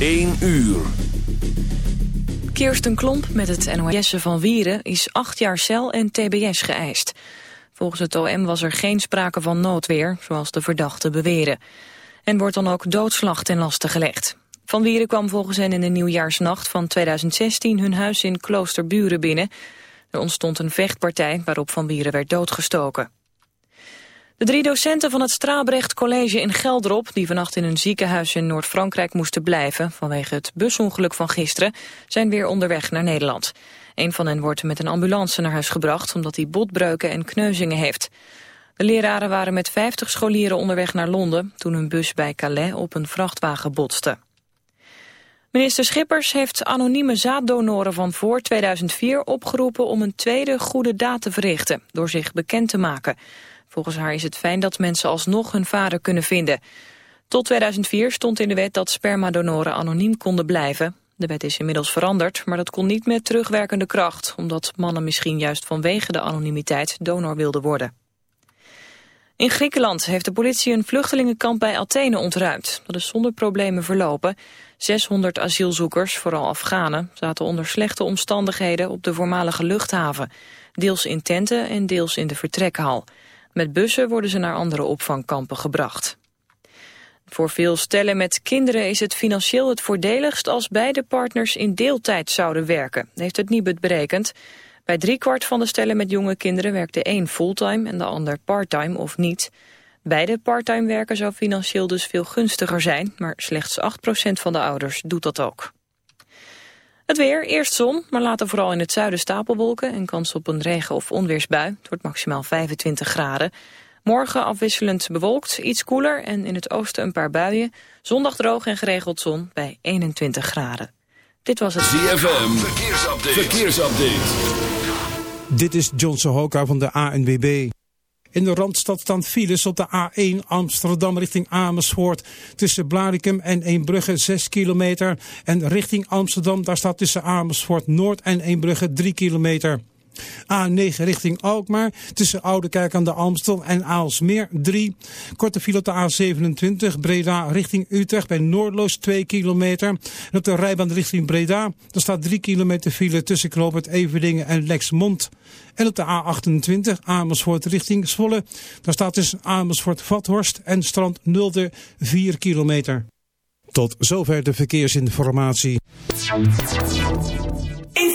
1 uur. Kirsten Klomp met het NOS van Wieren is acht jaar cel en tbs geëist. Volgens het OM was er geen sprake van noodweer, zoals de verdachten beweren. En wordt dan ook doodslag ten laste gelegd. Van Wieren kwam volgens hen in de nieuwjaarsnacht van 2016 hun huis in Kloosterburen binnen. Er ontstond een vechtpartij waarop Van Wieren werd doodgestoken. De drie docenten van het Strabrecht College in Geldrop... die vannacht in een ziekenhuis in Noord-Frankrijk moesten blijven... vanwege het busongeluk van gisteren, zijn weer onderweg naar Nederland. Een van hen wordt met een ambulance naar huis gebracht... omdat hij botbreuken en kneuzingen heeft. De leraren waren met 50 scholieren onderweg naar Londen... toen hun bus bij Calais op een vrachtwagen botste. Minister Schippers heeft anonieme zaaddonoren van voor 2004 opgeroepen... om een tweede goede daad te verrichten, door zich bekend te maken... Volgens haar is het fijn dat mensen alsnog hun vader kunnen vinden. Tot 2004 stond in de wet dat spermadonoren anoniem konden blijven. De wet is inmiddels veranderd, maar dat kon niet met terugwerkende kracht... omdat mannen misschien juist vanwege de anonimiteit donor wilden worden. In Griekenland heeft de politie een vluchtelingenkamp bij Athene ontruimd. Dat is zonder problemen verlopen. 600 asielzoekers, vooral Afghanen, zaten onder slechte omstandigheden op de voormalige luchthaven. Deels in tenten en deels in de vertrekhal. Met bussen worden ze naar andere opvangkampen gebracht. Voor veel stellen met kinderen is het financieel het voordeligst als beide partners in deeltijd zouden werken, heeft het Nibud berekend. Bij driekwart van de stellen met jonge kinderen werkt de een fulltime en de ander parttime of niet. Beide parttime werken zou financieel dus veel gunstiger zijn, maar slechts 8% van de ouders doet dat ook. Het weer, eerst zon, maar later vooral in het zuiden stapelwolken... en kans op een regen- of onweersbui. Het wordt maximaal 25 graden. Morgen afwisselend bewolkt, iets koeler en in het oosten een paar buien. Zondag droog en geregeld zon bij 21 graden. Dit was het ZFM, verkeersupdate. verkeersupdate. Dit is John Sohoka van de ANWB. In de Randstad staan files op de A1 Amsterdam richting Amersfoort. Tussen Blarikum en Eembrugge 6 kilometer. En richting Amsterdam, daar staat tussen Amersfoort Noord en Eembrugge 3 kilometer. A9 richting Alkmaar tussen Oudekerk aan de Amstel en Aalsmeer 3. Korte file op de A27 Breda richting Utrecht bij Noordloos 2 kilometer. En op de rijbaan richting Breda daar staat 3 kilometer file tussen Knoopend Everdingen en Lexmond. En op de A28 Amersfoort richting Zwolle. Daar staat tussen Amersfoort-Vathorst en Strand Nulde 4 kilometer. Tot zover de verkeersinformatie. In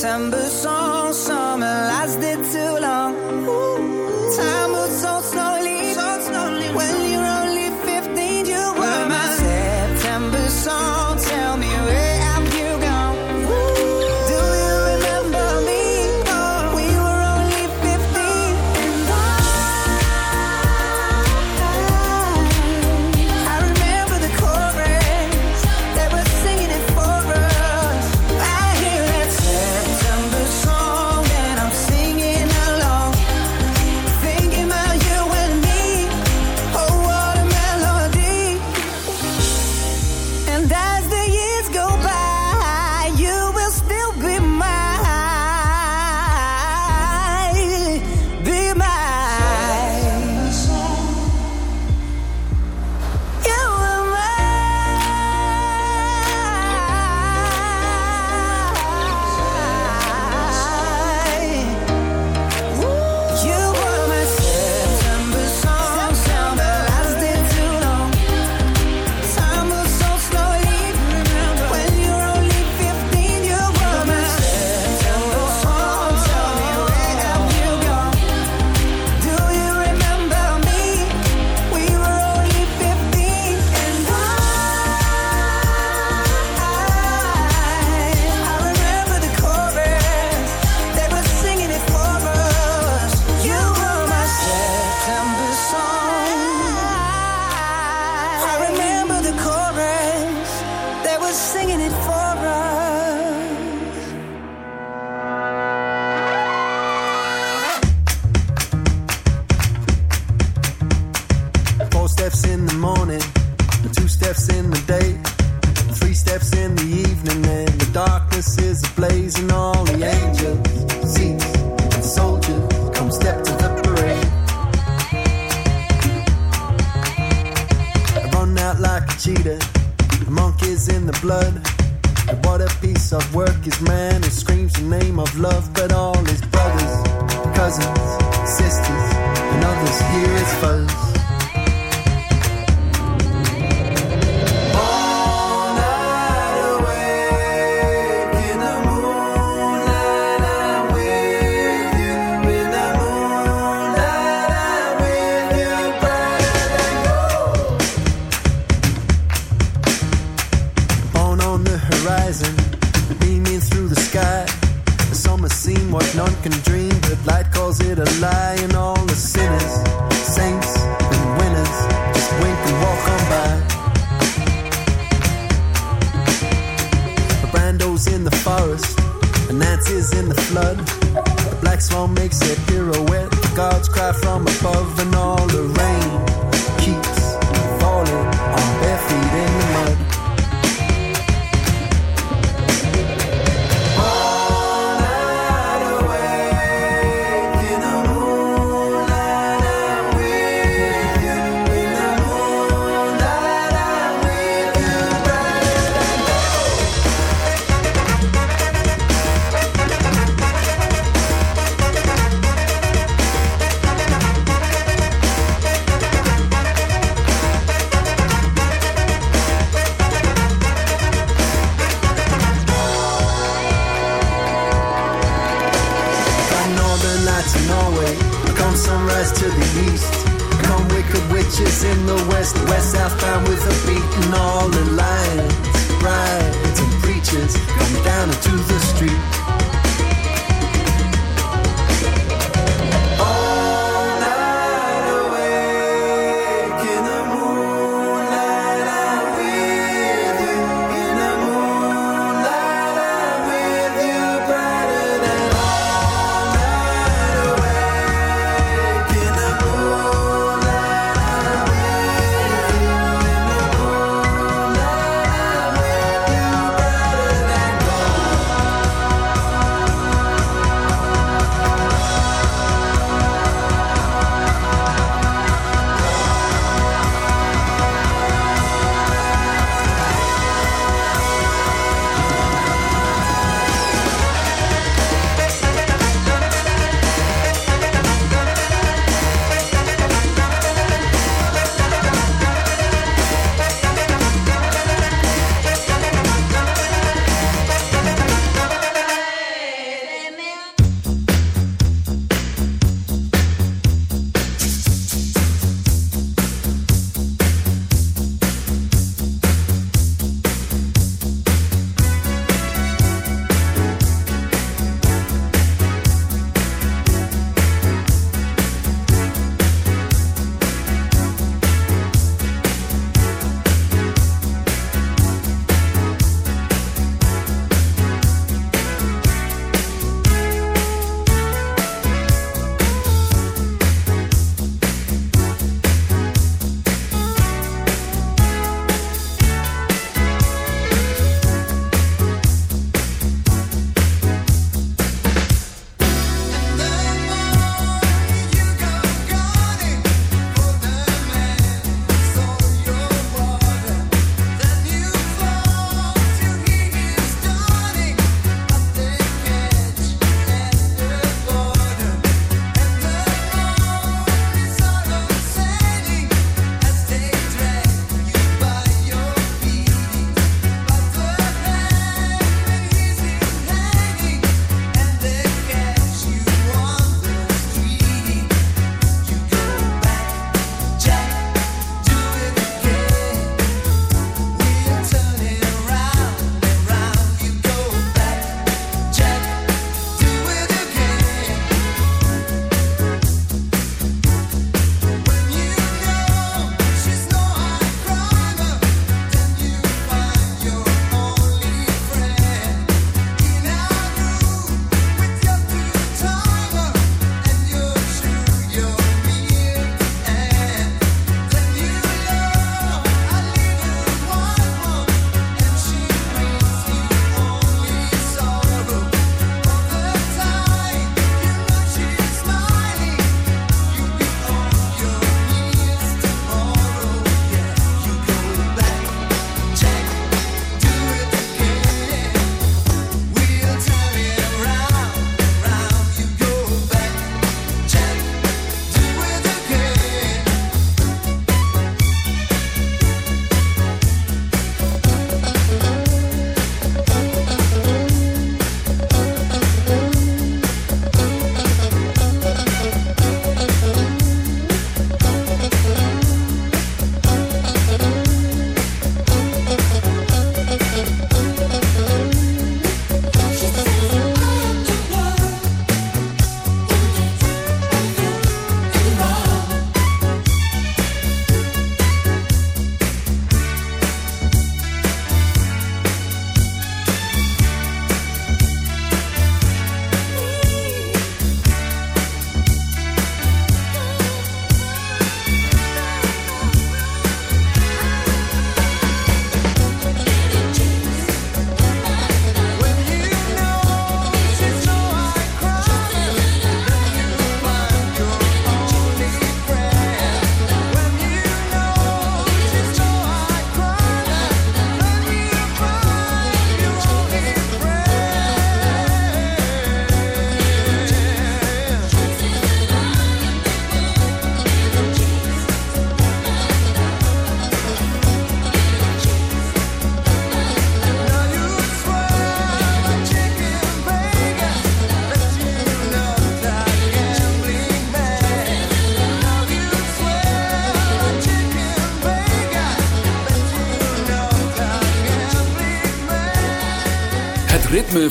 September song. what none can dream, but light calls it a lie, and all the sinners, saints, and winners just wink and walk on by. A brando's in the forest, a Nancy's in the flood. A black swan makes a pirouette, the gods cry from above, and all the rain.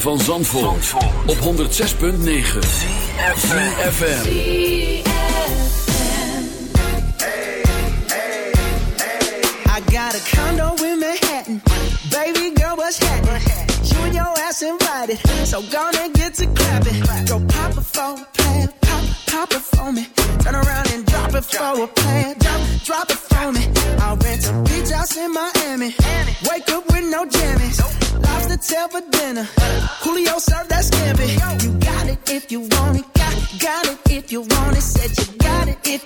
van Zandvoort, op 106.9 CFFM I got a condo in Manhattan. Baby girl, what's happening? You and your ass invited. So gonna get to clapping. Go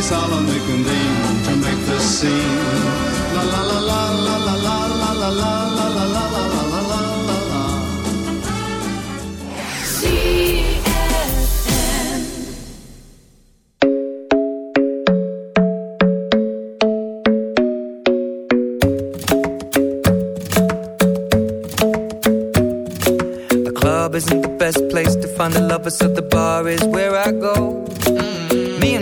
They solemnly convene to make the scene. La la la la la la la la la la la la la la la la la la. The club isn't the best place to find the lovers, so the bar is where I go.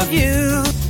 of you.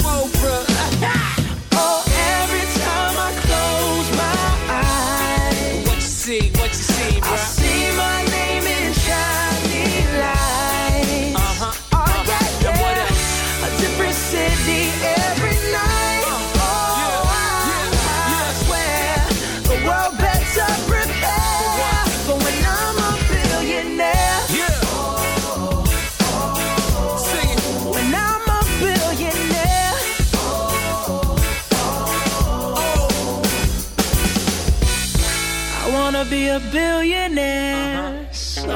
a billionaire uh-huh. so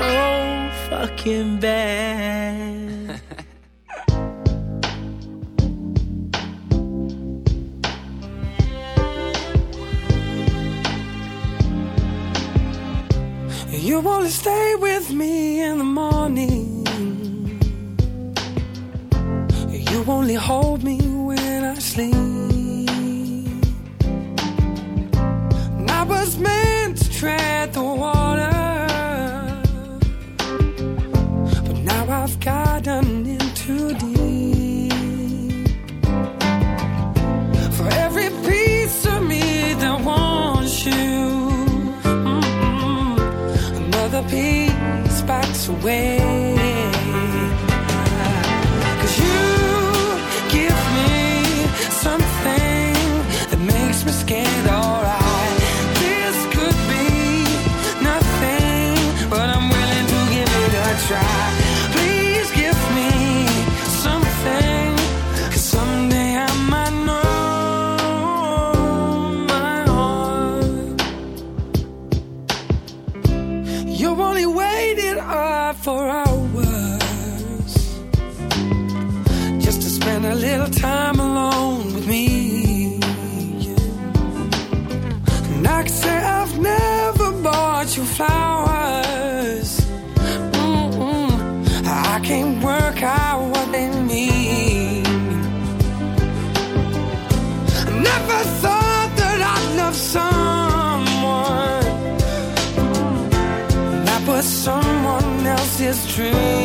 fucking bad. You wanna stay with me in the morning. You only hold me when I sleep. Tread the water. But now I've gotten in too deep. For every piece of me that wants you, mm-mm, another piece backs away. Else's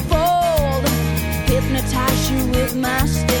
you with my stare,